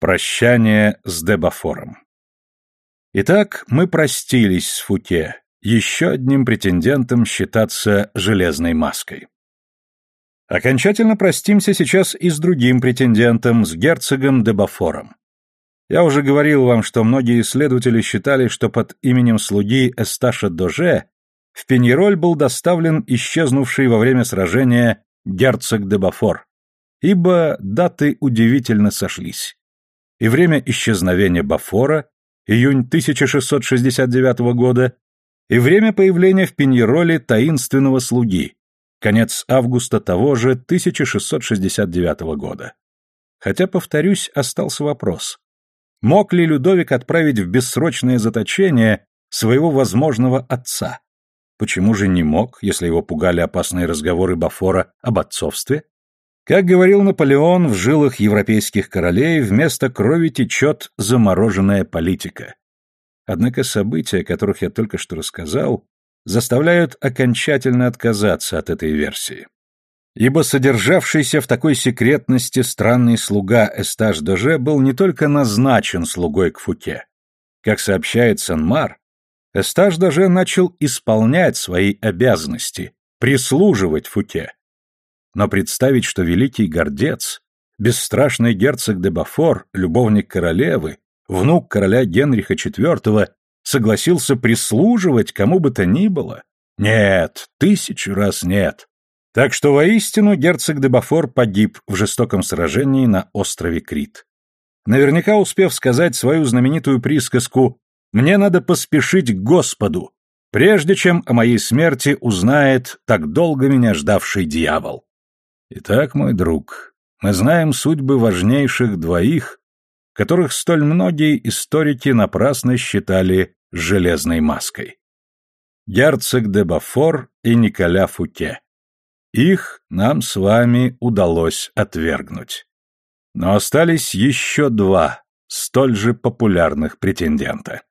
Прощание с Дебафором. Итак, мы простились с Фуке, еще одним претендентом считаться железной маской. Окончательно простимся сейчас и с другим претендентом, с герцогом Дебафором. Я уже говорил вам, что многие исследователи считали, что под именем слуги Эсташа Доже в Пеньероль был доставлен исчезнувший во время сражения герцог Дебафор, ибо даты удивительно сошлись и время исчезновения Бафора, июнь 1669 года, и время появления в Пиньероле таинственного слуги, конец августа того же 1669 года. Хотя, повторюсь, остался вопрос. Мог ли Людовик отправить в бессрочное заточение своего возможного отца? Почему же не мог, если его пугали опасные разговоры Бафора об отцовстве? Как говорил Наполеон, в жилах европейских королей вместо крови течет замороженная политика. Однако события, о которых я только что рассказал, заставляют окончательно отказаться от этой версии. Ибо содержавшийся в такой секретности странный слуга Эстаж Доже был не только назначен слугой к Фуке. Как сообщает Санмар, Эстаж Доже начал исполнять свои обязанности, прислуживать Фуке. Но представить, что великий гордец, бесстрашный герцог де Бафор, любовник королевы, внук короля Генриха IV, согласился прислуживать кому бы то ни было? Нет, тысячу раз нет. Так что воистину герцог де Бафор погиб в жестоком сражении на острове Крит. Наверняка успев сказать свою знаменитую присказку «Мне надо поспешить к Господу», прежде чем о моей смерти узнает так долго меня ждавший дьявол. Итак, мой друг, мы знаем судьбы важнейших двоих, которых столь многие историки напрасно считали железной маской. Герцог де Бафор и Николя Фуке. Их нам с вами удалось отвергнуть. Но остались еще два, столь же популярных претендента.